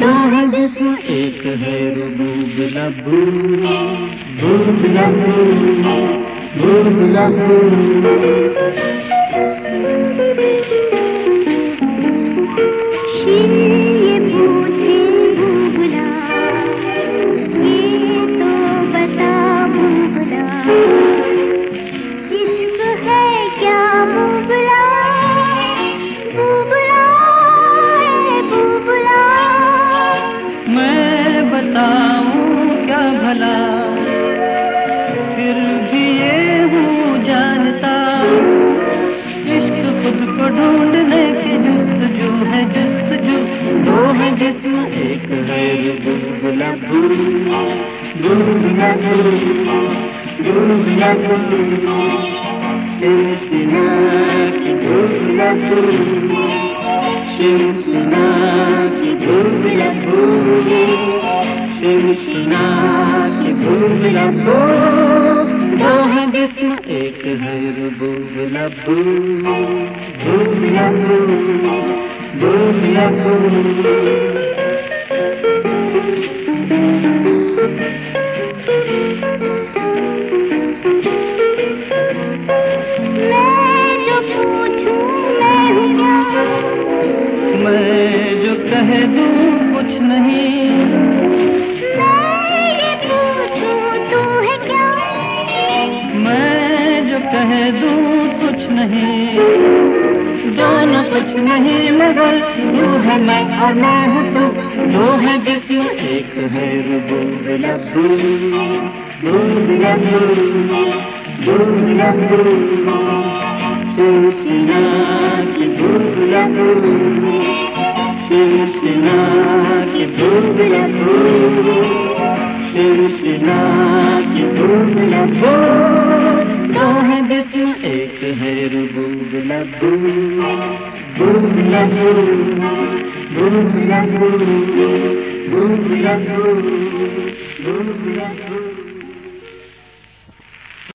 दो है जिस्म एक है रूब लबू रूब लबू रूब लबू जिसम एक है बुलबुला बुलबुला बुलबुला सिलसिला की बुलबुला सिलसिला की बुलबुला सिलसिला की बुलबुला दो है जिसम एक है बुलबुला जो कह दूँ कुछ नहीं। दोनों कुछ नहीं मगर तू है मैं और मैं हूँ तू। दो है जिसमें एक है शिवसेना की रूब लबू शिवसेना की रूब लबू शिवसेना की जिसमें एक है रूब लबू रूब लबू रूब